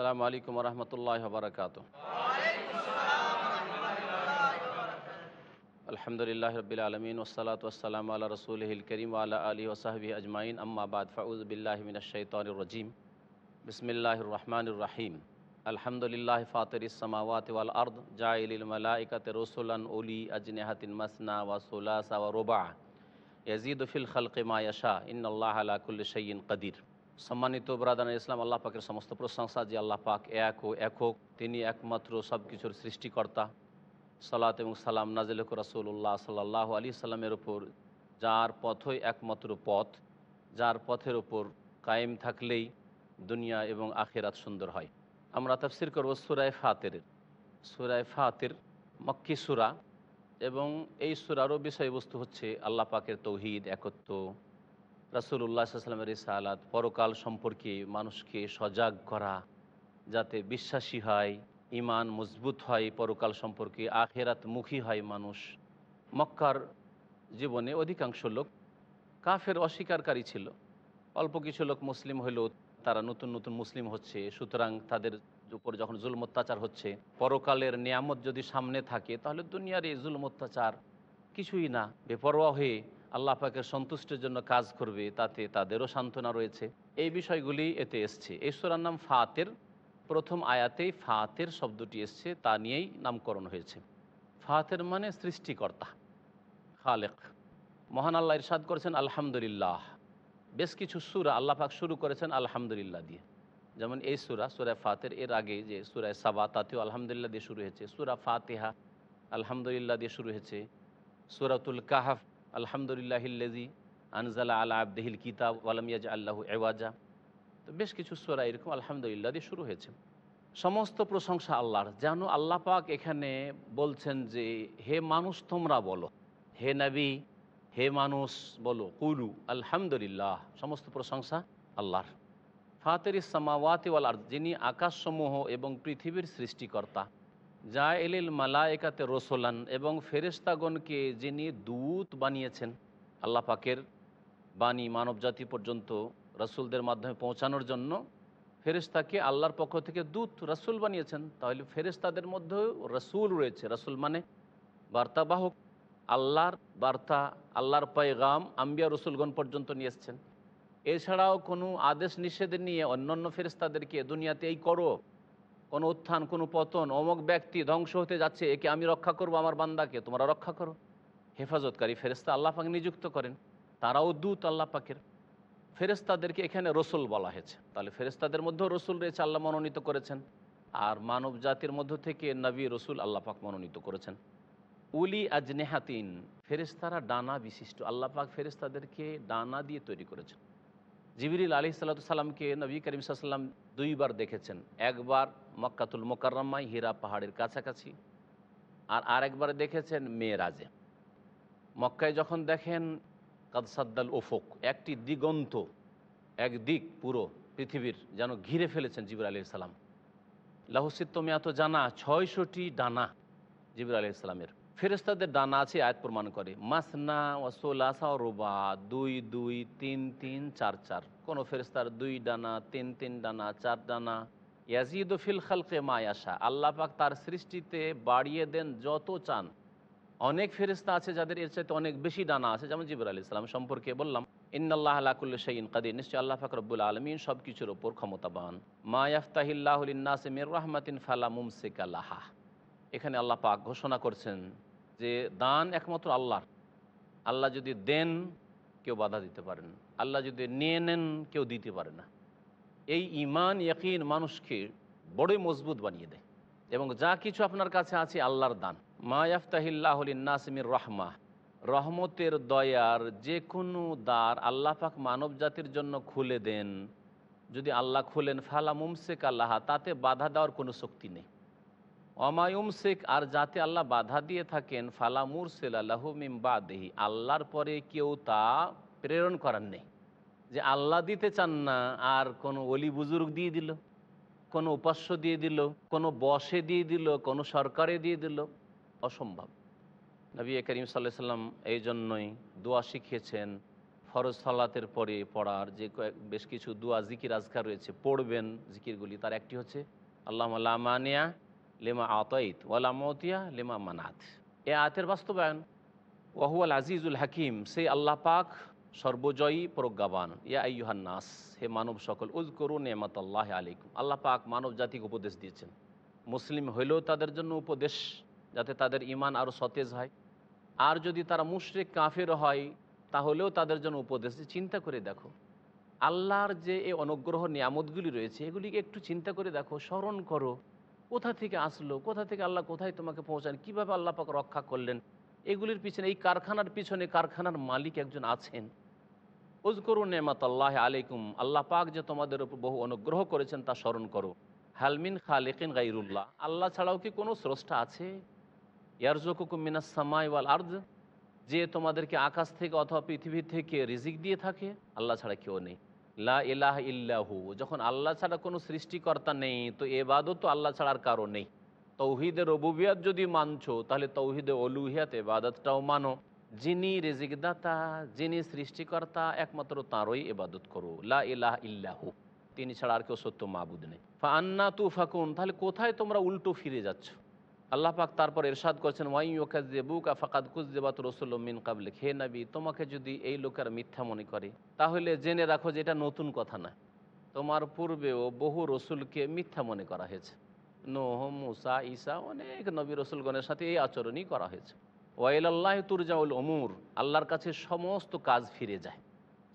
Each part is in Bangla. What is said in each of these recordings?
আসসালামু আলাইকুম রহমতুল্লাহ বারকাত আলহামদুলিল্লাহ রবিল আলমিন ওসালাত ওসালাম আল্লাহ রসুলহিল করিম আল্লাহ আলী ওসাহবি আজমাইন আম্মাবাদ ফাউজ বিল্লাহমিনশাইতানরজিম বিসমিল্লাহ রহমান রাহিম আলহামদুলিল্লাহ ফাতর ইসমাওয়াত ওয়াল আর্দ জাইলিল মালাইকাত রসুলান উলি আজনেহাতিন মাসনা ওয়া সুলাসা ওয়া রুবা ইয়াজিদ ফিল খালকে মা ইয়াশা ইন্নআল্লাহ আলা কুল্লি শাইইন কাদির সম্মানিত ব্রাদান ইসলাম, আল্লাহ পাকের সমস্ত প্রশংসা যে আল্লাহ পাক এক ও একক তিনি একমাত্র সব কিছুর সৃষ্টিকর্তা। সালাত এবং সালাম নাজিল রাসুল্লাহ সাল্লাহ আলী সাল্লামের ওপর যার পথই একমাত্র পথ, যার পথের ওপর কায়েম থাকলেই দুনিয়া এবং আখেরাত সুন্দর হয়। আমরা তাফসির করব সুরায় ফাতের। সুরায় ফাতের, মক্কি সুরা, এবং এই সুরারও বিষয়বস্তু হচ্ছে আল্লাহ পাকের তৌহিদ, একত্ব। রাসুল্লাহ সাল্লামের সালাত পরকাল সম্পর্কে মানুষকে সজাগ করা, যাতে বিশ্বাসী হয় ইমান মজবুত হয়, পরকাল সম্পর্কে আখেরাত মুখী হয় মানুষ। মক্কার জীবনে অধিকাংশ লোক কাফের অস্বীকারী ছিল। অল্প কিছু লোক মুসলিম হলেও তারা নতুন নতুন মুসলিম হচ্ছে, সুতরাং তাদের উপর যখন জুলম অত্যাচার হচ্ছে, পরকালের নিয়ামত যদি সামনে থাকে, তাহলে দুনিয়ার এই জুলম অত্যাচার কিছুই না। বেপরোয়া হয়ে আল্লাহ পাকের সন্তুষ্টির জন্য কাজ করবে, তাতে তাদেরও সান্ত্বনা রয়েছে। এই বিষয়গুলি এতে এসছে। এই সুরার নাম ফাতের, প্রথম আয়াতেই ফাতের শব্দটি এসছে, তা নিয়েই নামকরণ হয়েছে। ফাতের মানে সৃষ্টিকর্তা, খালেক। মহান আল্লাহ ইরশাদ করেছেন, আলহামদুলিল্লাহ। বেশ কিছু সুরা আল্লাহ পাক শুরু করেছেন, আলহামদুলিল্লাহ দিয়ে। যেমন এই সুরা সুরায় ফাতের, এর আগে যে সুরায় সাবা, তাতেও আলহামদুলিল্লাহ দিয়ে শুরু হয়েছে। সুরা ফাতেহা, আলহামদুলিল্লাহ দিয়ে শুরু হয়েছে। সুরাতুল কাহাফ আলহামদুলিল্লাহিল্লাজি আনজালা আলা আবদেহিল কিতাব ওয়ালামিয়াজ আল্লাহ এওয়াজা তো বেশ কিছু সোরা এরকম, আলহামদুলিল্লাহ, দিয়ে শুরু হয়েছে। সমস্ত প্রশংসা আল্লাহর, যেন আল্লাহ পাক এখানে বলছেন যে, হে মানুষ, তোমরা বলো। হে নবী, হে মানুষ, বলো। কুলু, আলহামদুলিল্লাহ। সমস্ত প্রশংসা আল্লাহর। ফাতের ইসামাওয়াতে ওয়ালার যিনি আকাশসমূহ এবং পৃথিবীর সৃষ্টিকর্তা। যা এলিল মালায়কাতে রসোলান এবং ফেরেস্তাগণকে যিনি দূত বানিয়েছেন, আল্লাহ পাকের বাণী মানবজাতি পর্যন্ত রসুলদের মাধ্যমে পৌঁছানোর জন্য ফেরেস্তাকে আল্লাহর পক্ষ থেকে দূত, রসুল বানিয়েছেন। তাহলে ফেরেস্তাদের মধ্যেও রসুল রয়েছে। রসুল মানে বার্তাবাহক, আল্লাহর বার্তা, আল্লাহর পয়গাম আম্বিয়া রসুলগণ পর্যন্ত নিয়ে এসছেন। এছাড়াও কোনো আদেশ নিষেধ নিয়ে অন্যান্য ফেরেস্তাদেরকে দুনিয়াতে এই করো। কোনো উত্থান, কোনো পতন, অমক ব্যক্তি ধ্বংস হতে যাচ্ছে, একে আমি রক্ষা করব আমার বান্দাকে, তোমরা রক্ষা করো। হেফাজতকারী ফেরেস্তা আল্লাহ পাক নিযুক্ত করেন, তারাও দূত আল্লাহ পাকের। ফেরেস্তাদেরকে এখানে রসুল বলা হয়েছে। তাহলে ফেরেস্তাদের মধ্যেও রসুল রয়েছে, আল্লাহ মনোনীত করেছেন। আর মানব জাতির মধ্য থেকে নবী, রসুল আল্লাহ পাক মনোনীত করেছেন। উলি আজনেহাতিন ফেরেস্তারা ডানা বিশিষ্ট। আল্লাহ পাক ফেরেস্তাদেরকে ডানা দিয়ে তৈরি করেছেন। জিবিরিল আলি সাল্লামকে নবী করিম সাল্লাম দুইবার দেখেছেন। একবার মক্কাতুল মোকাররমাই হীরা পাহাড়ের কাছাকাছি আর আরেকবার দেখেছেন মেয়েরাজে। মক্কায় যখন দেখেন কাদসাদ্দাল ওফোক একটি দিগন্ত, এক দিক পুরো পৃথিবীর যেন ঘিরে ফেলেছেন জিবির আলি সাল্লাম লাহুসিত্তমিয়া তো জানা, ছয়শটি ডানা জিবির আলি সাল্লামের ফেরেস্তাদের ডানা আছে, আয়াত প্রমাণ করে। মাসনা ওয়াসোলাসা রোবা, দুই দুই, তিন তিন, চার চার। কোনো ফেরেস্তার দুই ডানা, তিন তিন ডানা, চার ডানা। ইয়াজিদ ফিল খালকে মায়াশা আল্লাহ পাক তার সৃষ্টিতে বাড়িয়ে দেন যত চান। অনেক ফেরিস্তা আছে যাদের এর চাইতে অনেক বেশি ডানা আছে, যেমন জিবর আলি ইসলাম সম্পর্কে বললাম ইন্নআল্লাহ আলাকুল্ল শাইন কাদির। নিশ্চয় আল্লাহ ফাকরবুল আলমিন সব কিছুর ওপর ক্ষমতাবান। মা ইয়াফতাহিল্লাহুলিন্নাসে মির রহমাতিন ফালা মুমসিক আল্লাহা এখানে আল্লাহ পাক ঘোষণা করছেন যে দান একমাত্র আল্লাহর। আল্লাহ যদি দেন, কেউ বাধা দিতে পারেন আল্লাহ যদি নিয়ে নেন, কেউ দিতে পারে না। এই ইমান ইয়াকিন মানুষকে বড়ই মজবুত বানিয়ে দেয়। এবং যা কিছু আপনার কাছে আছে, আল্লাহর দান। মা ইয়াফতাহিল্লাহলিনাসমির রহমা। রহমতের দয়ার যে কোনো দ্বার আল্লাহ পাক মানব জাতির জন্য খুলে দেন। যদি আল্লাহ খুলেন, ফালা মুমসেক আল্লাহ, তাতে বাধা দেওয়ার কোনো শক্তি নেই। অমায়ুম শেখ আর যাতে আল্লাহ বাধা দিয়ে থাকেন, ফালা মুরসেল আল্লাহ মিম বাদেহি। আল্লাহর পরে কেউ তা প্রেরণ করার নেই। যে আল্লাহ দিতে চান না, আর কোনো অলি বুজুর্গ দিয়ে দিল, কোনো উপাস্য দিয়ে দিল, কোনো বসে দিয়ে দিল, কোনো সরকারে দিয়ে দিল, অসম্ভব। নবী করিম সাল্লাহ সাল্লাম এই জন্যই দোয়া শিখিয়েছেন, ফরজ সালাতের পরে পড়ার যে কয়েক, বেশ কিছু দোয়া, জিকির আজকার রয়েছে, পড়বেন। জিকিরগুলি তার একটি হচ্ছে আল্লাহ মানিয়া লেমা আতাইত ওয়ালা মতিয়া লেমা মানাত এ আয়াতের বাস্তবায়ন। ওয়াহুয়াল আজিজুল হাকিম সেই আল্লাহ পাক সর্বজয়ী, প্রজ্ঞাবান। ইয়া নাস। হে মানব সকল উজ করুন নেমাত আল্লাহ আলাইকুম। আল্লাহ পাক মানব জাতিকে উপদেশ দিয়েছেন। মুসলিম হইলেও তাদের জন্য উপদেশ, যাতে তাদের ইমান আরও সতেজ হয়। আর যদি তারা মুশরিক, কাফের হয়, তাহলেও তাদের জন্য উপদেশ। চিন্তা করে দেখো। আল্লাহর যে এই অনুগ্রহ, নিয়ামতগুলি রয়েছে, এগুলিকে একটু চিন্তা করে দেখো। স্মরণ করো। কোথা থেকে আসলো? কোথা থেকে আল্লাহ কোথায় তোমাকে পৌঁছান? কীভাবে আল্লাহ পাক রক্ষা করলেন? এগুলির পিছনে, এই কারখানার পিছনে কারখানার মালিক একজন আছেন। উজকরু নেমাত আল্লাহ আলাইকুম। আল্লাহ পাক যে তোমাদের উপর বহু অনুগ্রহ করেছেন তা স্মরণ করো। হালমিন খালেকিন গাইরুল্লাহ আল্লাহ ছাড়াও কি কোনো স্রষ্টা আছে? ইয়ারজকুকুম মিনাস সামাই ওয়াল আর্দ। যে তোমাদেরকে আকাশ থেকে অথবা পৃথিবী থেকে রিজিক দিয়ে থাকে? আল্লাহ ছাড়া কেউ নেই। লা ইলাহ ইল্লাহু, যখন আল্লাহ ছাড়া কোনো সৃষ্টিকর্তা নেই, তো এবাদত তো আল্লাহ ছাড়ার কারও নেই। তৌহিদের রবুবিয়াত যদি মানছো, তাহলে তৌহিদে অলুহিয়াত এবাদতটাও মানো। যিনি রেজিকদাতা, যিনি সৃষ্টিকর্তা, একমাত্র তাঁরই এবাদত করো। লা ইলাহ ইল্লাহু, তিনি ছাড়া আর কেউ সত্য মাবুদ নেই। ফা আন্না তু ফাকুন তাহলে কোথায় তোমরা উল্টো ফিরে যাচ্ছ? আল্লাহ পাক তারপর এরশাদ করছেন ওয়াইকাজেবুকা ফাকাদ কুজেবাত রসুল মিন কাবলে হে নাবি, তোমাকে যদি এই লোকের মিথ্যা মনে করে, তাহলে জেনে রাখো যে এটা নতুন কথা না। তোমার পূর্বেও বহু রসুলকে মিথ্যা মনে করা হয়েছে। নোহ, মুসা, ঈসা, অনেক নবী রসুলগণের সাথে এই আচরণই করা হয়েছে। ওয়াইল আল্লাহ তুরজাউল অমুর আল্লাহর কাছে সমস্ত কাজ ফিরে যায়।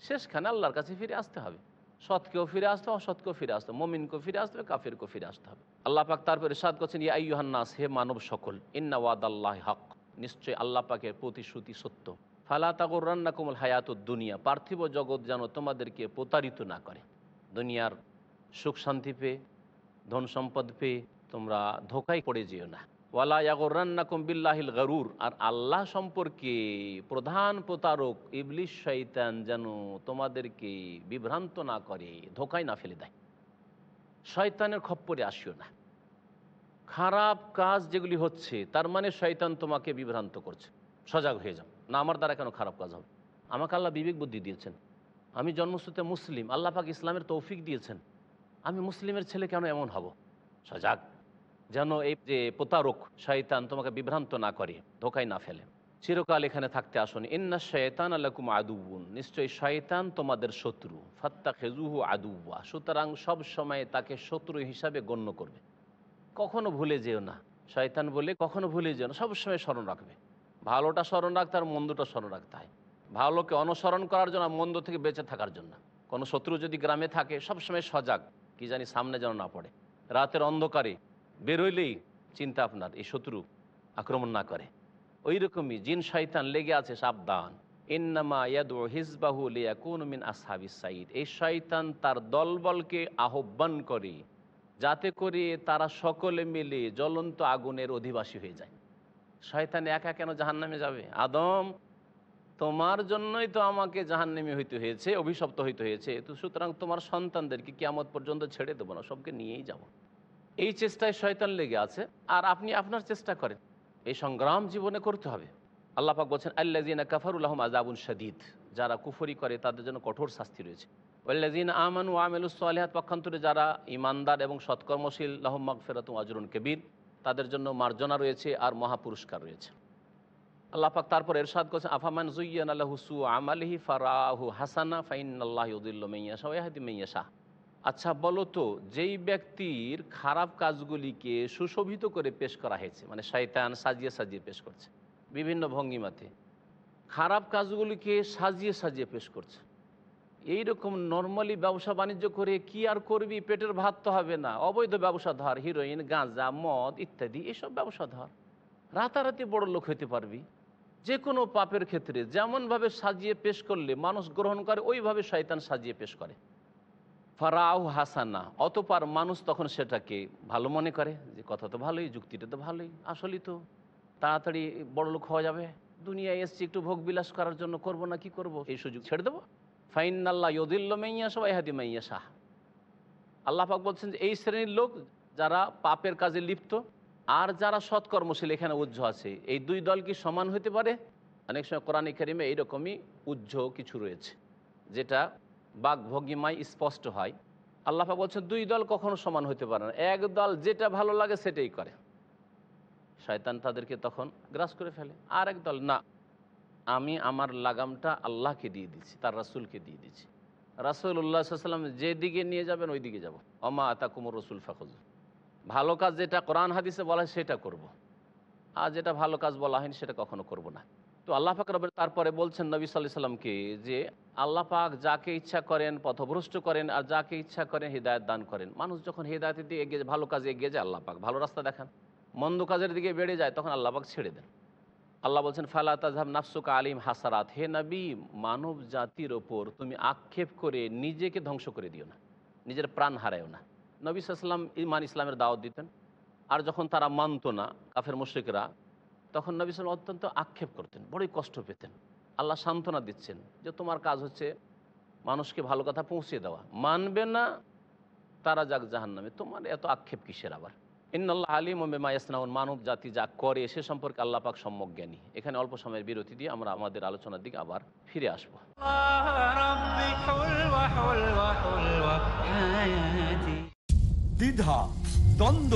শেষখানে আল্লাহর কাছে ফিরে আসতে হবে। সৎকেও ফিরে আসতে হবে, অসৎকেও ফিরে আসতে হবে। মমিনকেও ফিরে আসতে হবে, কাফিরকেও ফিরে আসতে হবে। আল্লাহ পাক তারপরে সাদ করছেন, ইয়া আইয়ুহান্নাস হে মানব সকল, ইন্না ওয়াদ আল্লাহ হক। নিশ্চয়ই আল্লাহ পাকের প্রতিশ্রুতি সত্য। ফালা তাগর রান্না কোমল হায়াত দুনিয়া, পার্থিব জগৎ যেন তোমাদেরকে প্রতারিত না করে। দুনিয়ার সুখ শান্তি পেয়ে, ধন সম্পদ পেয়ে তোমরা ধোকায় পড়ে যেও না। ওয়ালা ইয়াগরান্নাকুম বিল্লাহিল গরুর। আর আল্লাহ সম্পর্কে প্রধান প্রতারক ইবলিশ শৈতান যেন তোমাদেরকে বিভ্রান্ত না করে, ধোকায় না ফেলে দেয়। শয়তানের খপ্পরে আসিও না। খারাপ কাজ যেগুলি হচ্ছে, তার মানে শয়তান তোমাকে বিভ্রান্ত করছে। সজাগ হয়ে যাও। না, আমার দ্বারা কেন খারাপ কাজ হবে? আমাকে আল্লাহ বিবেক বুদ্ধি দিয়েছেন। আমি জন্মসূত্রে মুসলিম, আল্লাহ পাক ইসলামের তৌফিক দিয়েছেন। আমি মুসলিমের ছেলে কেন এমন হব? সজাগ। যেন এই যে প্রতারক শয়তান তোমাকে বিভ্রান্ত না করে, ধোকায় না ফেলে। চিরকাল এখানে থাকতে আসুন। ইন্না শয়তান আল্লাকুম আদুবুন নিশ্চয়ই শয়তান তোমাদের শত্রু। ফাত্তা খেজুহু আদুয়া সুতরাং সব সময় তাকে শত্রু হিসাবে গণ্য করবে। কখনো ভুলে যেও না। শয়তান বলে কখনো ভুলে যেও না। সবসময় স্মরণ রাখবে। ভালোটা স্মরণ রাখতে আর মন্দটা স্মরণ রাখতে হয় ভালোকে অনুসরণ করার জন্য মন্দ থেকে বেঁচে থাকার জন্য। কোনো শত্রু যদি গ্রামে থাকে সবসময় সজাগ। কি জানি সামনে যেন না পড়ে। রাতের অন্ধকারে বেরোইলেই চিন্তা আপনার, এই শত্রু আক্রমণ না করে। ওই রকমই জিন শয়তান লেগে আছে সাবধান। মিন এই শয়তান তার দলবলকে আহ্বান করে, যাতে করে তারা সকলে মিলে জ্বলন্ত আগুনের অধিবাসী হয়ে যায়। শয়তান একা কেন জাহান্নামে যাবে? আদম, তোমার জন্যই তো আমাকে জাহান্নামে হইতে হয়েছে, অভিশপ্ত হইতে হয়েছে। তো সুতরাং তোমার সন্তানদেরকে কিয়ামত পর্যন্ত ছেড়ে দেবো না, সবকে নিয়েই যাব। এই চেষ্টায় শয়তান লেগে আছে, আর আপনি আপনার চেষ্টা করেন। এই সংগ্রাম জীবনে করতে হবে। আল্লাহ পাক বলছেন আল্লাজিনা কাফারুল্লাহম আজাবুল শাদিদ। যারা কুফরি করে, তাদের জন্য কঠোর শাস্তি রয়েছে। ওল্লাজিন আমানু আমেলুসলিহাত পক্ষান্তরে যারা ইমানদার এবং সৎকর্মশীল লাহম্মাক ফেরাত আজরুন কবির, তাদের জন্য মার্জনা রয়েছে আর মহাপুরস্কার রয়েছে। আল্লাহ পাক তারপর এরশাদ করছেন, আফামান জুইয়ান আল্লাহ হুসু আমালিহি ফারাহু হাসানা ফাইন আল্লাহ উদুল্লা মেয়াশা ওয়াহাদি মেয়াশা আচ্ছা বলো তো, যেই ব্যক্তির খারাপ কাজগুলিকে সুশোভিত করে পেশ করা হয়েছে মানে শয়তান সাজিয়ে সাজিয়ে পেশ করছে, বিভিন্ন ভঙ্গিমাতে, খারাপ কাজগুলিকে সাজিয়ে সাজিয়ে পেশ করছে এই রকম নর্মালি ব্যবসা বাণিজ্য করে কি আর করবি? পেটের ভাত তো হবে না, অবৈধ ব্যবসা ধর হিরোইন গাঁজা, মদ ইত্যাদি, এসব ব্যবসা ধর রাতারাতি বড় লোক হতে পারবি যে কোনো পাপের ক্ষেত্রে যেমনভাবে সাজিয়ে পেশ করলে মানুষ গ্রহণ করে, ওইভাবে শয়তান সাজিয়ে পেশ করে। ফারাউ হাসানা, অতপার মানুষ তখন সেটাকে ভালো মনে করে যে কথা তো ভালোই, যুক্তিটা তো ভালোই, আসলেই তো তাড়াতাড়ি বড় লোক হওয়া যাবে। দুনিয়ায় এসছি একটু ভোগ বিলাস করার জন্য করব না কি করব? এই সুযোগ ছেড়ে দেবো। ফাইন আল্লাহ ইয়দিল্ল মাইয়া সবাই হাদি মাইয়া শাহ আল্লাহ পাক বলছেন যে এই শ্রেণির লোক যারা পাপের কাজে লিপ্ত আর যারা সৎকর্মশীল, এখানে উজ্জ্ব আছে। এই দুই দল কি সমান হতে পারে? অনেক সময় কোরআন কারিমে এইরকমই উজ্জ্ব কিছু রয়েছে, যেটা বাঘ ভঙ্গিমায় স্পষ্ট হয়। আল্লাহ বলছেন, দুই দল কখনো সমান হতে পারে না। এক দল যেটা ভালো লাগে সেটাই করে। শয়তান তাদেরকে তখন গ্রাস করে ফেলে। আর এক দল, না, আমি আমার লাগামটা আল্লাহকে দিয়ে দিচ্ছি, তার রাসুলকে দিয়ে দিচ্ছি। রাসুল উল্লাহ সাল্লাম যেদিকে নিয়ে যাবেন ওই দিকে যাব। অমা আতা কুমর রসুল ফাখুজ ভালো কাজ যেটা কোরআন হাদিসে বলা হয় সেটা করব। আর যেটা ভালো কাজ বলা হয়নি সেটা কখনো করব না। তো আল্লাহ পাক রবের তারপরে বলছেন নবী সাল্লাহ সাল্লামকে যে আল্লাহ পাক যাকে ইচ্ছা করেন, পথভ্রষ্ট করেন আর যাকে ইচ্ছা করেন হৃদায়ত দান করেন। মানুষ যখন হৃদায়তের দিকে এগিয়ে ভালো কাজে এগিয়ে যায়, আল্লাহ পাক ভালো রাস্তা দেখান। মন্দ কাজের দিকে বেড়ে যায়, তখন আল্লাহ পাক ছেড়ে দেন। আল্লাহ বলছেন, ফালা তাজহাব নাফসুক আলিম হাসারাত। হে নবী, মানব জাতির ওপর তুমি আক্ষেপ করে নিজেকে ধ্বংস করে দিও না। নিজের প্রাণ হারায়ও না। নবী সাল্লাম ইমান ইসলামের দাওয়াত দিতেন। আর যখন তারা মানত না, কাফের মুশ্রিকরা তখন নবী সাল অত্যন্ত আক্ষেপ করতেন বড়ই কষ্ট পেতেন। আল্লাহ সান্ত্বনা দিচ্ছেন যে তোমার কাজ হচ্ছে মানুষকে ভালো কথা পৌঁছে দেওয়া। মানবে না তারা যাক জাহান নামে তোমার এত আক্ষেপ কিসের আবার? ইন্নআল্লাহ আলিম ওমেমা ইসনাউন মানব জাতি যা করে সে সম্পর্কে আল্লাহ পাক সম্যক জ্ঞানী। এখানে অল্প সময়ের বিরতি দিয়ে আমরা আমাদের আলোচনার দিকে আবার ফিরে আসব। দ্বিধা দ্বন্দ্ব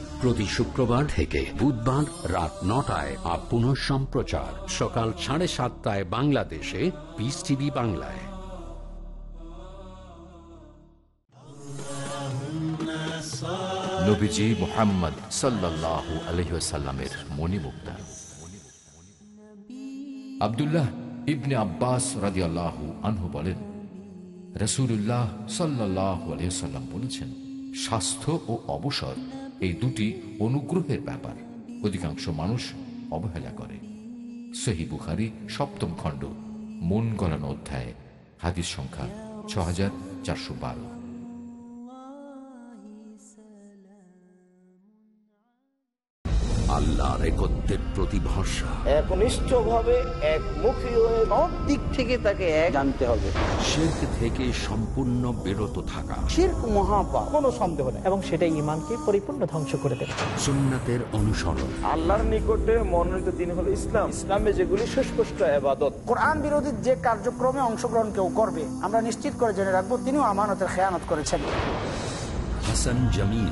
প্রতি শুক্রবার থেকে বুধবার রাত নটায় আর পুনঃ সম্প্রচার। সকাল সাড়ে সাতটায় বাংলাদেশে পিস টিভি বাংলায়। মোহাম্মদ ইবনে আব্বাস আনহু বলেন রসুল্লাহ বলেছেন, স্বাস্থ্য ও অবসর এই দুটি অনুগ্রহের ব্যাপার। অধিকাংশ মানুষ অবহেলা করে। সহি বুখারি সপ্তম খণ্ড, মন গলানো অধ্যায়, হাদিস সংখ্যা ছ হাজার চারশো বারো। আল্লাহর একত্রের প্রতি ভরসা একনিষ্ঠভাবে একমুখী হয়ে সব দিক থেকে তাকে এক জানতে হবে। শির্ক থেকে সম্পূর্ণ বিরত থাকা। শির্ক মহাপাপ। কোনো সন্দেহ নেই। এবং সেটা ইমানকে পরিপূর্ণ ধ্বংস করে দেবে। সুন্নাতের অনুসরণ। আল্লাহর নিকটে মনোনীত দিন হলো ইসলাম। ইসলামে যেগুলি সুস্পষ্ট আবাদত কোরআন বিরোধী যে কার্যক্রমে অংশগ্রহণ কেউ করবে আমরা নিশ্চিত করে জেনে রাখব তিনিও আমানতের খেয়ানত করেছেন। হাসান জামিল।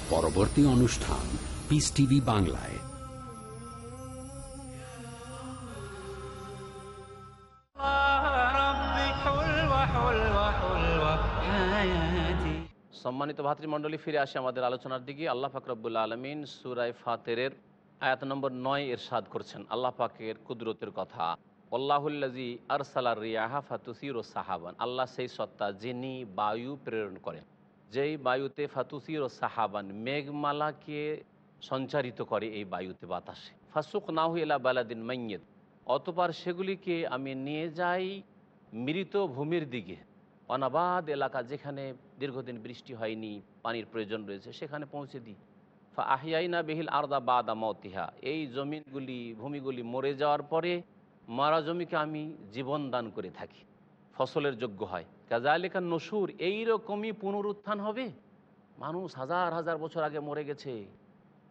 পরবর্তী অনুষ্ঠান পিস টিভি বাংলায়। সম্মানিত ভাতৃমণ্ডলী, ফিরে আসে আমাদের আলোচনার দিকে। আল্লাহ ফাকরবুল্লা আলমিন সুরাই ফাতেরের আয়াত নম্বর নয় এর সাদ করছেন। আল্লাহ পাকের কুদরতের কথা। আল্লাহুল্লাজি আর সালার রিয়াহা ফাতুসির ও সাহাবান। আল্লাহ সেই সত্তা যিনি বায়ু প্রেরণ করেন। যেই বায়ুতে ফাতুসির ও সাহাবান মেঘমালাকে সঞ্চারিত করে এই বায়ুতে বাতাসে। ফাসুক নাহু এলা বালাদিন মাইয়েত অতপার সেগুলিকে আমি নিয়ে যাই মৃত ভূমির দিকে। অনাবাদ এলাকা যেখানে দীর্ঘদিন বৃষ্টি হয়নি, পানির প্রয়োজন রয়েছে, সেখানে পৌঁছে দিই। ফা আহিয়াইনা বেহিল আরদা বাদা মতিহা এই জমিনগুলি, ভূমিগুলি মরে যাওয়ার পরে মারা জমিকে আমি জীবন দান করে থাকি। ফসলের যোগ্য হয়। কাজালিকা নসুর এইরকমই পুনরুত্থান হবে। মানুষ হাজার হাজার বছর আগে মরে গেছে।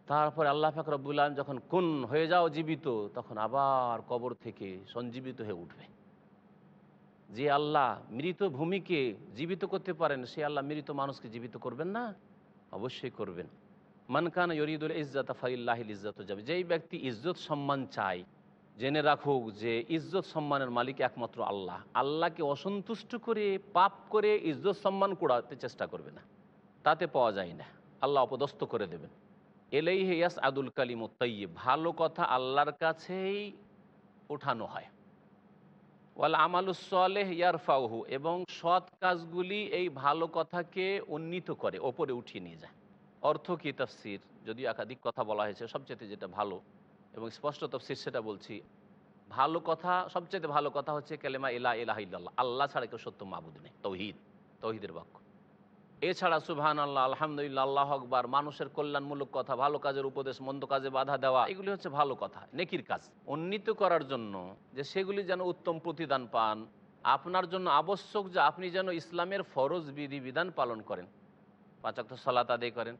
তারপরে আল্লাহ ফাকরবুল আলম যখন কোন হয়ে যাও জীবিত, তখন আবার কবর থেকে সঞ্জীবিত হয়ে উঠবে। যে আল্লাহ মৃত ভূমিকে জীবিত করতে পারেন, সে আল্লাহ মৃত মানুষকে জীবিত করবেন না? অবশ্যই করবেন। মানকান ইয়রিদুল ইজ্জত ফাইল্লাহিল ইজ্জত যাবে যেই ব্যক্তি ইজ্জত সম্মান চায় জেনে রাখুক যে ইজ্জত সম্মানের মালিক একমাত্র আল্লাহ। আল্লাহকে অসন্তুষ্ট করে, পাপ করে ইজ্জত সম্মান কুড়াতে চেষ্টা করবে না। তাতে পাওয়া যায় না। আল্লাহ অপদস্থ করে দেবেন। এলেই হেয়াস আদুল কালিম তৈয়ে ভালো কথা আল্লাহর কাছেই ওঠানো হয়। ওয়াল আমালুসলেহ ইয়ারফাউহু। এবং সৎ কাজগুলি এই ভালো কথাকে উন্নীত করে, ওপরে উঠিয়ে নিয়ে যায়। অর্থ কি তফসির? যদিও একাধিক কথা বলা হয়েছে সবচেয়ে যেটা ভালো এবং স্পষ্ট তফসির সেটা বলছি। ভালো কথা সবচেয়ে ভালো কথা হচ্ছে কেলেমা ইলা ইলাহ ইল্লাল্লাহ। আল্লাহ ছাড়া কেউ সত্য মাবুদ নেই। তৌহিদ, তৌহিদের বাক্য। এছাড়া সুবহান আল্লাহ আলহামদুলিল্লাহ, আল্লাহ আকবার, মানুষের কল্যাণমূলক কথা, ভালো কাজের উপদেশ, মন্দ কাজে বাধা দেওয়া, এগুলি হচ্ছে ভালো কথা, নেকির কাজ। উন্নীত করার জন্য যে সেগুলি যেন উত্তম প্রতিদান পান, আপনার জন্য আবশ্যক যে আপনি যেন ইসলামের ফরজ বিধি বিধান পালন করেন। পাঁচাক্ত সালাত আদায় করেন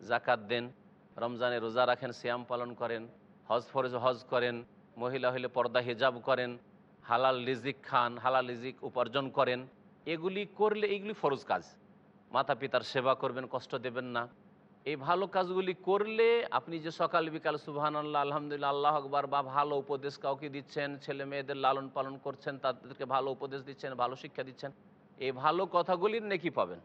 জাকাত দেন, রমজানে রোজা রাখেন শ্যাম পালন করেন হজ ফরজ হজ করেন, মহিলা হইলে পর্দা হিজাব করেন, হালাল লিজিক খান, হালাল লিজিক উপার্জন করেন, এগুলি করলে এগুলি ফরজ কাজ। মাতা পিতার সেবা করবেন, কষ্ট দেবেন না। এই ভালো কাজগুলি করলে আপনি যে সকাল, বিকাল সুবহান আল্লাহ আলহামদুলিল্লাহ, আল্লাহ আকবর বা ভালো উপদেশ কাউকে দিচ্ছেন, ছেলে মেয়েদের লালন পালন করছেন, তাদেরকে ভালো উপদেশ দিচ্ছেন, ভালো শিক্ষা দিচ্ছেন, এই ভালো কথাগুলির নেকি পাবেন।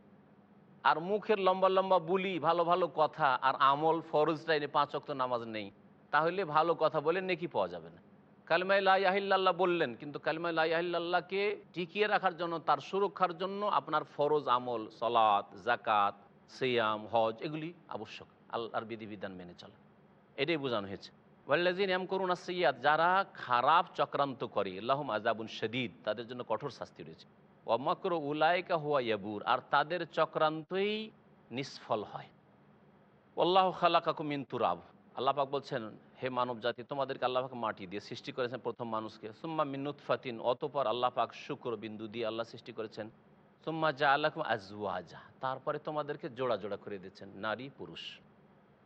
আর মুখের লম্বা লম্বা বুলি, ভালো ভালো কথা, আর আমল ফরজ টাইনে পাঁচ অক্ত নামাজ নেই। তাহলে ভালো কথা বলে নেকি পাওয়া যাবে না। কালিমাই লাহিল্লাহ বললেন, কিন্তু কালিমাই লাহিল্লাহকে টিকিয়ে রাখার জন্য, তার সুরক্ষার জন্য আপনার ফরজ আমল সলাৎ জাকাত সিয়াম, হজ, এগুলি আবশ্যক। আল্লাহর বিধিবিধান মেনে চলা। এটাই বোঝানো হয়েছে। ওয়াল্লাজিন এম করুন সৈয়াদ যারা খারাপ চক্রান্ত করে আল্লাহম আজাবুন শদীদ, তাদের জন্য কঠোর শাস্তি রয়েছে। অমকর উলায়কা হুয়া ইয়াবুর, আর তাদের চক্রান্তই নিষ্ফল হয়। আল্লাহ খালাকাকু মিন তুরাব। আল্লাহ পাক বলছেন, হে মানব জাতি তোমাদেরকে আল্লাহ পাক মাটি দিয়ে সৃষ্টি করেছেন প্রথম মানুষকে। সুম্মা মিন্নুত ফাতিন অতপর আল্লাহ পাক শুক্র বিন্দু দিয়ে আল্লাহ সৃষ্টি করেছেন। সুম্মা জা আল্লাহ আজওয়াজা, তারপরে তোমাদেরকে জোড়া জোড়া করে দিয়েছেন, নারী, পুরুষ।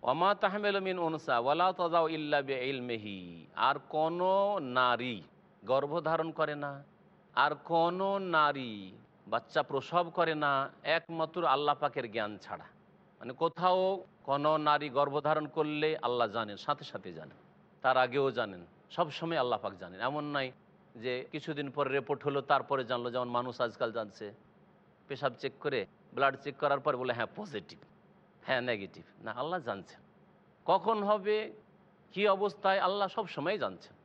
অমা তাহমেল মিন অনুসা ওয়ালা তাজাও ইল্লা ইলমেহি আর কোনো নারী গর্ভধারণ করে না, আর কোনো নারী বাচ্চা প্রসব করে না, একমাত্র আল্লাহ পাকের জ্ঞান ছাড়া। মানে কোথাও কোনো নারী গর্ভধারণ করলে আল্লাহ জানেন, সাথে সাথে জানেন। তার আগেও জানেন। সব সময় আল্লাহ পাক জানেন। এমন নাই যে কিছুদিন পরে রিপোর্ট হলো, তারপরে জানলো। যেমন মানুষ আজকাল জানছে, পেশাব চেক করে ব্লাড চেক করার পর বলে হ্যাঁ পজিটিভ হ্যাঁ নেগেটিভ না, আল্লাহ জানছেন। কখন হবে, কি অবস্থায়, আল্লাহ সব সময় জানছেন।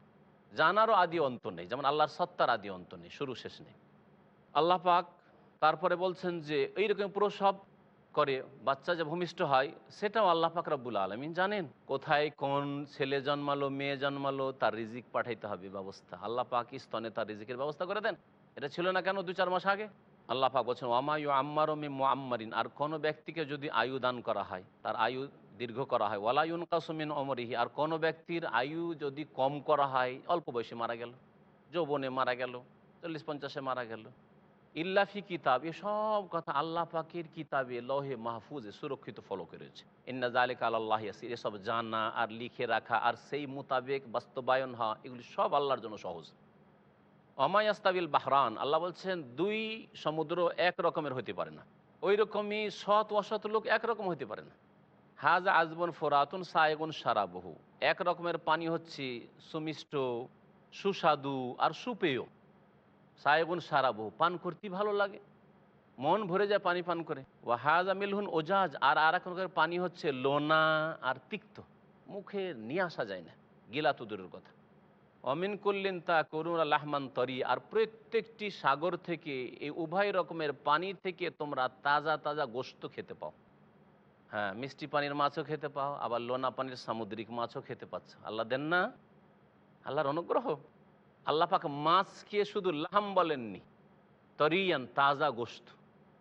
জানারও আদি অন্ত নেই। যেমন আল্লাহর সত্তার আদি অন্ত নেই। শুরু শেষ নেই। আল্লাহ পাক তারপরে বলছেন যে, এইরকম প্রসব করে, বাচ্চা যে ভূমিষ্ঠ হয়, সেটাও আল্লাহ পাক রব্বুল আলমিন জানেন। কোথায় কোন ছেলে জন্মালো, মেয়ে জন্মালো, তার রিজিক পাঠাইতে হবে ব্যবস্থা। আল্লাহ পাক স্তনে তার রিজিকের ব্যবস্থা করে দেন। এটা ছিল না কেন দু চার মাস আগে? আল্লাহ পাক বলছেন ওয়ামায়ু আম্মার মি মোয়াম্মারিন আর কোনো ব্যক্তিকে যদি আয়ু দান করা হয়, তার আয়ু দীর্ঘ করা হয়। ওয়ালায়ুন কাসমিন অমরিহি আর কোনো ব্যক্তির আয়ু যদি কম করা হয়, অল্প বয়সে মারা গেল, যৌবনে মারা গেল, চল্লিশ পঞ্চাশে মারা গেল ইল্লাফি কিতাব এসব কথা আল্লাহ পাকের কিতাবে লহে মাহফুজে সুরক্ষিত ফলো করেছে। ইন্না জালিক আল্লাহ ইয়াসির, এসব জানা আর লিখে রাখা আর সেই মোতাবেক বাস্তবায়ন হওয়া, এগুলি সব আল্লাহর জন্য সহজ। অমায়াস্তাবিল বাহরান, আল্লাহ বলছেন, দুই সমুদ্র এক রকমের হতে পারে না। ওই রকমই সৎ অসৎ লোক একরকম হতে পারে না। হাজ আজবন ফোরাতুন সায়েগুন সারাবহু, এক রকমের পানি হচ্ছে সুমিষ্ট, সুস্বাদু আর সুপেয়। সাহেবুন সারাবহু, পান করতে ভালো লাগে। মন ভরে যায় পানি পান করে। ও হাজ আমিলহুন ওজাজ, আর আর এক রকমের পানি হচ্ছে লোনা আর তিক্ত। মুখে নিয়ে আসা যায় না গিলা তো দূরের কথা। অমিন করলেন তা করুন আল্লাহমান তরি, আর প্রত্যেকটি সাগর থেকে, এই উভয় রকমের পানি থেকে তোমরা তাজা তাজা গোস্ত খেতে পাও। হ্যাঁ মিষ্টি পানির মাছও খেতে পাও, আবার লোনা পানির সামুদ্রিক মাছও খেতে পাচ্ছ। আল্লাহ দেন না? আল্লাহর অনুগ্রহ। আল্লাহ পাক মাছকে শুধু লাহাম বলেননি, তরিয়ান, তাজা গোস্ত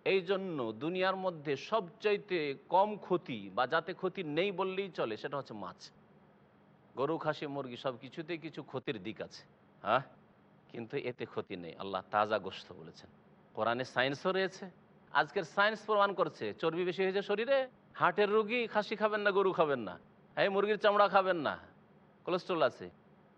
এই জন্য দুনিয়ার মধ্যে সবচাইতে কম ক্ষতি বা যাতে ক্ষতি নেই বললেই চলে, সেটা হচ্ছে মাছ। গরু, খাসি, মুরগি সব কিছুতেই কিছু ক্ষতির দিক আছে। হ্যাঁ? কিন্তু এতে ক্ষতি নেই, আল্লাহ তাজা গোস্ত বলেছেন। কোরআনে সায়েন্সও রয়েছে, আজকের সায়েন্স প্রমাণ করছে, চর্বি বেশি হয়েছে শরীরে, হার্টের রুগী খাসি খাবেন না, গরু খাবেন না, এই মুরগির চামড়া খাবেন না, কোলেস্ট্রল আছে।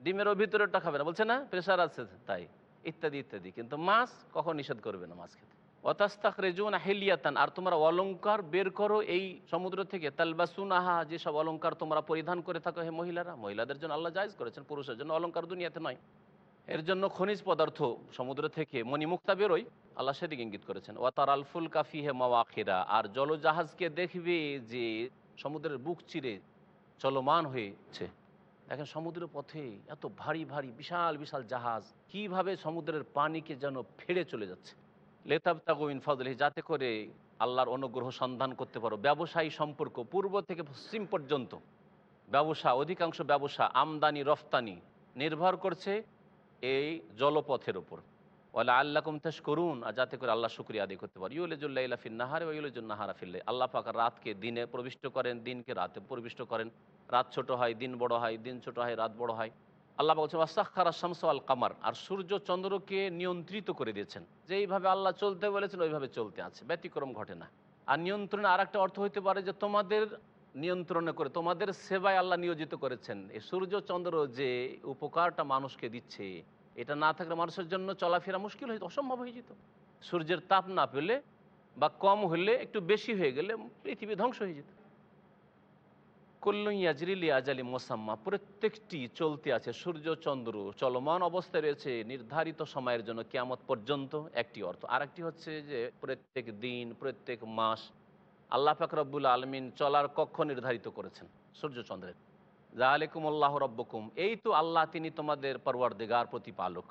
ডিমেরও ভিতরেরটা খাবে না। বলছে, না প্রেশার আছে তাই। ইত্যাদি ইত্যাদি। কিন্তু মাছ কখন নিষেধ করবে না মাছ খেতে? অতাস্তাক রেজুন হেলিয়াতান, আর তোমরা অলংকার বের করো এই সমুদ্র থেকে। তালবাসুন আহা যেসব অলংকার তোমরা পরিধান করে থাকো হে মহিলারা। মহিলাদের জন্য আল্লাহ জায়জ করেছেন, পুরুষের জন্য অলংকার দুনিয়াতে নয়। এর জন্য খনিজ পদার্থ সমুদ্র থেকে মণিমুক্তা বেরোয়। আল্লাহ সেদিকে ইঙ্গিত করেছেন ওয়াতার আলফুল কাফি হে মাওয়াখিরা আর জলজাহাজকে দেখবে যে সমুদ্রের বুক চিরে চলমান হয়েছে। দেখেন সমুদ্র পথে এত ভারী ভারী, বিশাল বিশাল জাহাজ কীভাবে সমুদ্রের পানিকে যেন ফেড়ে চলে যাচ্ছে। লেতাব তাগুইন ফজলি যাতে করে আল্লাহর অনুগ্রহ সন্ধান করতে পারো। ব্যবসায়ী সম্পর্ক, পূর্ব থেকে পশ্চিম পর্যন্ত ব্যবসা, অধিকাংশ ব্যবসা আমদানি, রফতানি নির্ভর করছে এই জলপথের ওপর ওলা আল্লাহ কুমতাস করুন আর যাতে করে আল্লাহ শুক্রিয়া আদায় করতে পারে। ইউলেজুল্লাহ ফিন নাহারে ও ইউলেজুল ফিল্লে আল্লাহ পাক রাতকে দিনে প্রবিষ্ট করেন, দিনকে রাতে প্রবিষ্ট করেন। রাত ছোট হয়, দিন বড় হয়, দিন ছোট হয়, রাত বড় হয়। আল্লাহ বলছে ওয়াসাক্ষারা শামস আল কামার আর সূর্য চন্দ্রকে নিয়ন্ত্রিত করে দিয়েছেন। যেইভাবে আল্লাহ চলতে বলেছেন, ওইভাবে চলতে আছে। ব্যতিক্রম ঘটে না। আর নিয়ন্ত্রণে আর অর্থ হতে পারে যে, তোমাদের নিয়ন্ত্রণে করে, তোমাদের সেবায় আল্লাহ নিয়োজিত করেছেন। এই সূর্য চন্দ্র যে উপকারটা মানুষকে দিচ্ছে এটা না থাকলে মানুষের জন্য চলাফেরা মুশকিল হয়ে অসম্ভব হয়ে যেত। সূর্যের তাপ না পেলে বা কম হলে, একটু বেশি হয়ে গেলে পৃথিবী ধ্বংস হয়ে যেত। কল্যাণিয়াজরিলি আজালি মোসাম্মা, প্রত্যেকটি চলতে আছে সূর্য, চন্দ্র, চলমান অবস্থায় রয়েছে, নির্ধারিত সময়ের জন্য কেয়ামত পর্যন্ত একটি অর্থ। আর একটি হচ্ছে যে প্রত্যেক দিন, প্রত্যেক মাস আল্লাহ ফাকরাবুল আলমিন চলার কক্ষ নির্ধারিত করেছেন সূর্য, চন্দ্রের। জাহালিকুম আল্লাহ রব্বকুম। এই তো আল্লাহ, তিনি তোমাদের পরওয়ারদিগার, প্রতিপালক।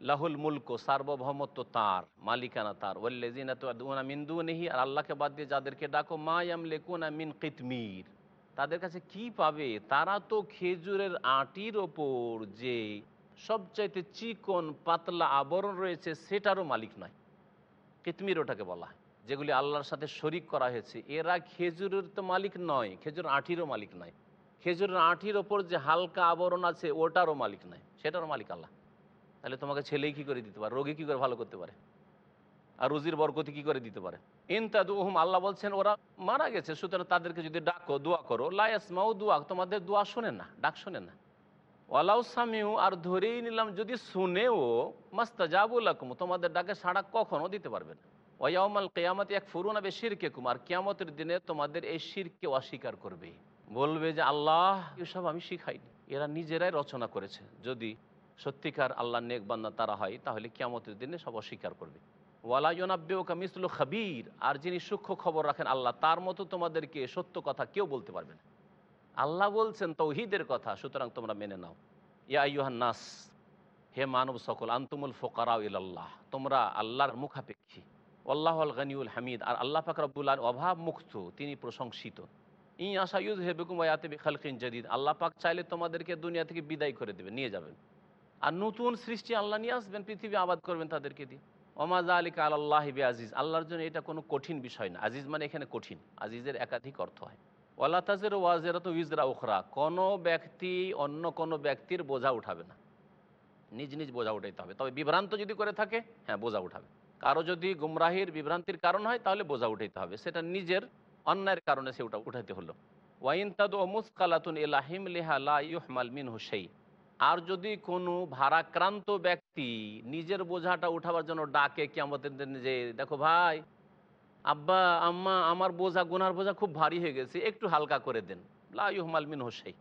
লাহুল মুল্ক, সার্বভৌমত্ব তার, মালিকানা তার। ওল্লেজিনা তো মিন্দু নেহি আর আল্লাহকে বাদ দিয়ে যাদেরকে ডাকো মায়াম লেকুনা মিন কিতমির। তাদের কাছে কি পাবে? তারা তো খেজুরের আটির ওপর যে সবচাইতে চিকন, পাতলা আবরণ রয়েছে, সেটারও মালিক নয়। কিতমির ওটাকে বলা যেগুলি আল্লাহর সাথে শরিক করা হয়েছে। এরা খেজুরের তো মালিক নয়, খেজুর আঁটিরও মালিক নয়। খেজুরের আঁটির ওপর যে হালকা আবরণ আছে, ওটারও মালিক নাই। সেটারও মালিক আল্লাহ। তাহলে তোমাকে ছেলেই কী করে দিতে পারে? রোগী কী করে ভালো করতে পারে? আর রুজির বরকতি কী করে দিতে পারে? ইনতাদুহুম আল্লাহ বলছেন, ওরা মারা গেছে, সুতরাং তাদেরকে যদি ডাকো, দোয়া করো। লায়াসমাউ দোয়া, তোমাদের দোয়া শোনে না, ডাক শোনে না। ওয়ালাউ সামিউ, আর ধরেই নিলাম, যদি শুনেও মাস্তাজাবুল আকুম তোমাদের ডাকে সাড়া কখনও দিতে পারবে না। ওয়াউমাল কেয়ামত এক ফুরুন আবে শিরকে কুমার কেয়ামতের দিনে তোমাদের এই শিরকে অস্বীকার করবে বলবে যে, আল্লাহ, এসব আমি শিখাইনি। এরা নিজেরাই রচনা করেছে। যদি সত্যিকার আল্লাহ নেক বান্দা তারা হয়, তাহলে কেয়ামতের দিনে সব অস্বীকার করবে। ওয়ালা ইউনাব্বেউকা মিসলু খাবির। আর যিনি সূক্ষ্ম খবর রাখেন আল্লাহ, তার মতো তোমাদেরকে সত্য কথা কেউ বলতে পারবে না। আল্লাহ বলছেন তৌহিদের কথা, সুতরাং তোমরা মেনে নাও। ইয়া ইউহান নাস, হে মানব সকল, আন্তুমুল ফোকারাউ ইল্লাহ তোমরা আল্লাহর মুখাপেক্ষী। আল্লাহ আল গনিউল হামিদ, আর আল্লাহ ফাকরাবুল্লাহ অভাব মুক্ত তিনি প্রশংসিত। ই আশা ইউজ হেবেকুম ওয়াতে বেখালকিন জাদিদ। আল্লাহ পাক চাইলে তোমাদেরকে দুনিয়া থেকে বিদায় করে দেবে নিয়ে যাবেন। আর নতুন সৃষ্টি আল্লাহ নিয়ে আসবেন, পৃথিবী আবাদ করবেন তাদেরকে দিয়ে। ওমাজা আলিকা আল্লাহ বে আজিজ আল্লাহর জন্য এটা কোনো কঠিন বিষয় না। আজিজ মানে এখানে কঠিন। আজিজের একাধিক অর্থ হয়। ওয়াল্লা তাজের ওয়াজেরত উইজরা উখরা। কোনো ব্যক্তি অন্য কোনো ব্যক্তির বোঝা উঠাবে না। নিজ নিজ বোঝা উঠাইতে হবে। তবে বিভ্রান্ত যদি করে থাকে হ্যাঁ বোঝা উঠাবে। কারও যদি গুমরাহির বিভ্রান্তির কারণ হয়, তাহলে বোঝা উঠাইতে হবে। সেটা নিজের অন্যায়ের কারণে সে ওটা উঠাতে হলো। ওয়াইন তাদ ও মুসকালাতুন এলাহিম লেহা লা ইউহমাল মিন হুসেই আর যদি কোনো ভারাক্রান্ত ব্যক্তি নিজের বোঝাটা উঠাবার জন্য ডাকে কেমতের দিন যে, দেখো ভাই, আব্বা, আম্মা, আমার বোঝা, গুনার বোঝা খুব ভারী হয়ে গেছে, একটু হালকা করে দেন। লাইহমাল মিন হোসাই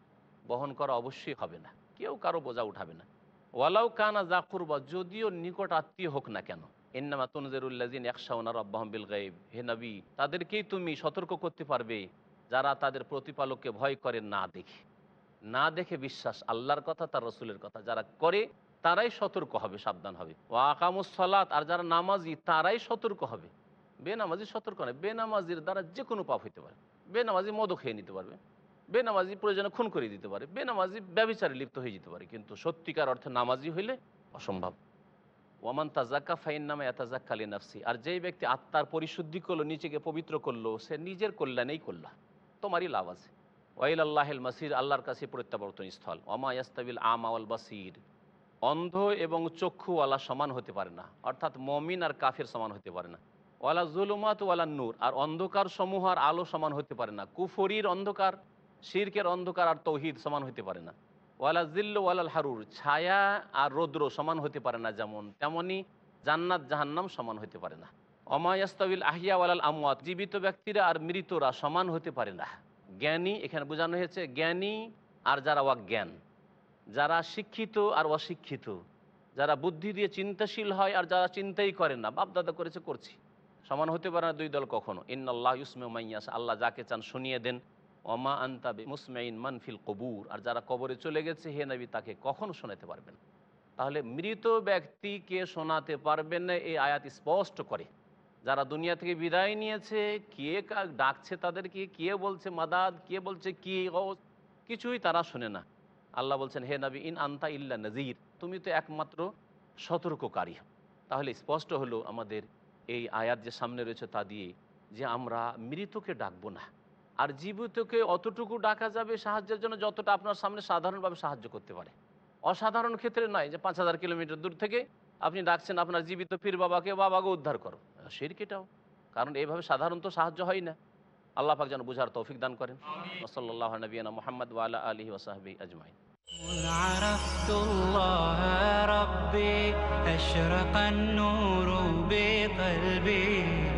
বহন করা অবশ্যই হবে না। কেউ কারও বোঝা উঠাবে না। ওয়ালাউ কানা জাকুরবা যদিও নিকট আত্মীয় হোক না কেন এন্নামা তনজেরুল্লাজিন একশাউনা রব্বাহম গাইব হে নবী, তাদেরকেই তুমি সতর্ক করতে পারবে যারা তাদের প্রতিপালককে ভয় করে না দেখে। না দেখে বিশ্বাস আল্লাহর কথা, তার রসুলের কথা। যারা করে, তারাই সতর্ক হবে, সাবধান হবে। ও আকামুসলাত আর যারা নামাজি, তারাই সতর্ক হবে। বেনামাজি সতর্ক নয়, বেনামাজির দ্বারা যে কোনো পাপ হইতে পারে। বেনামাজি মদও খেয়ে নিতে পারবে। বেনামাজি প্রয়োজনে খুন করে দিতে পারে। বেনামাজি ব্যবচারে লিপ্ত হয়ে যেতে পারে। কিন্তু সত্যিকার অর্থে নামাজি হইলে অসম্ভব। ওয়ামান তাজাক্কা ফাইন নামে এতাজাক্কালি নাফসি আর যেই ব্যক্তি আত্মার পরিশুদ্ধি করল, নিজেকে পবিত্র করল, সে নিজের কল্যাণেই করলা। তোমারই লাভ আছে। ওয়াইল আল্লাহেল মাসির, আল্লাহর কাছে প্রত্যাবর্তন স্থল। ওমা ইয়াস্তাবিল আমাওয়াল বাসির। অন্ধ এবং চক্ষুওয়ালা সমান হতে পারে না। অর্থাৎ মমিন আর কাফের সমান হতে পারে না। ওয়ালা জুলুমাত, ওয়ালা নূর। আর অন্ধকার সমূহ আর আলো সমান হতে পারে না। কুফরির অন্ধকার, শিরকের অন্ধকার আর তৌহিদ সমান হতে পারে না। ওয়ালা জিল্ল ওয়ালাল হারুর, ছায়া আর রৌদ্র সমান হতে পারে না যেমন, তেমনি জান্নাত জাহান্নাম সমান হতে পারে না। অমায়াস্তাবিল আহিয়া ওয়ালাল আমওয়াত, জীবিত ব্যক্তিরা আর মৃতরা সমান হতে পারে না। জ্ঞানী, এখানে বোঝানো হয়েছে, জ্ঞানী আর যারা অজ্ঞান। যারা শিক্ষিত আর অশিক্ষিত। যারা বুদ্ধি দিয়ে চিন্তাশীল হয় আর যারা চিন্তাই করে না, বাপদাদা করেছে, করছি। সমান হতে পারে না দুই দল কখনো। ইন্নআল্লাহ ইউসমে মাইয়াস আল্লাহ যাকে চান শুনিয়ে দেন। ওমা আন্তাবে মুসমাইন মানফিল কবুর। আর যারা কবরে চলে গেছে, হে নবী, তাকে কখনো শোনাতে পারবেন তাহলে মৃত ব্যক্তিকে শোনাতে পারবেন না, এই আয়াত স্পষ্ট করে। যারা দুনিয়া থেকে বিদায় নিয়েছে, কে ডাকছে তাদেরকে, কে বলছে মাদাদ, কে বলছে কি কিছুই তারা শোনে না। আল্লাহ বলছেন, হে নবী, ইন আন্তা ইল্লা নজির তুমি তো একমাত্র সতর্ককারী। তাহলে স্পষ্ট হলো আমাদের এই আয়াত যে সামনে রয়েছে তা দিয়ে যে আমরা মৃতকে ডাকবো না। আর জীবিতকে অতটুকু ডাকা যাবে সাহায্যের জন্য যতটা আপনার সামনে সাধারণভাবে সাহায্য করতে পারে অসাধারণ ক্ষেত্রে নয় যে পাঁচ হাজার কিলোমিটার দূর থেকে আপনি ডাকছেন আপনার জীবিত পীর বাবাকে বাবাকে উদ্ধার করো সিরকিটাও কারণ এইভাবে সাধারণত সাহায্য হয় না আল্লাহ পাক যেন বুঝার তৌফিক দান করেন ওসল্লাহ নবীনা মোহাম্মদ ওয়ালা আলহি ওসাহাবি আজমাইন مذ عرفت الله ربي أشرق النور بقلبي ملأ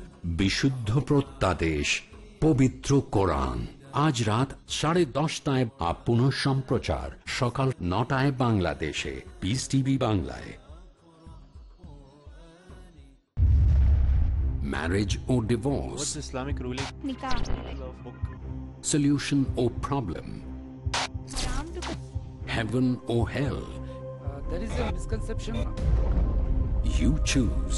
বিশুদ্ধ প্রত্যাদেশ পবিত্র কোরআন আজ রাত সাড়ে দশটায় আপ পুনঃ সম্প্রচার সকাল নটায় বাংলাদেশে পিস টিভি বাংলায় marriage O divorce Islamic ruling? solution or problem heaven or hell there is a misconception. you choose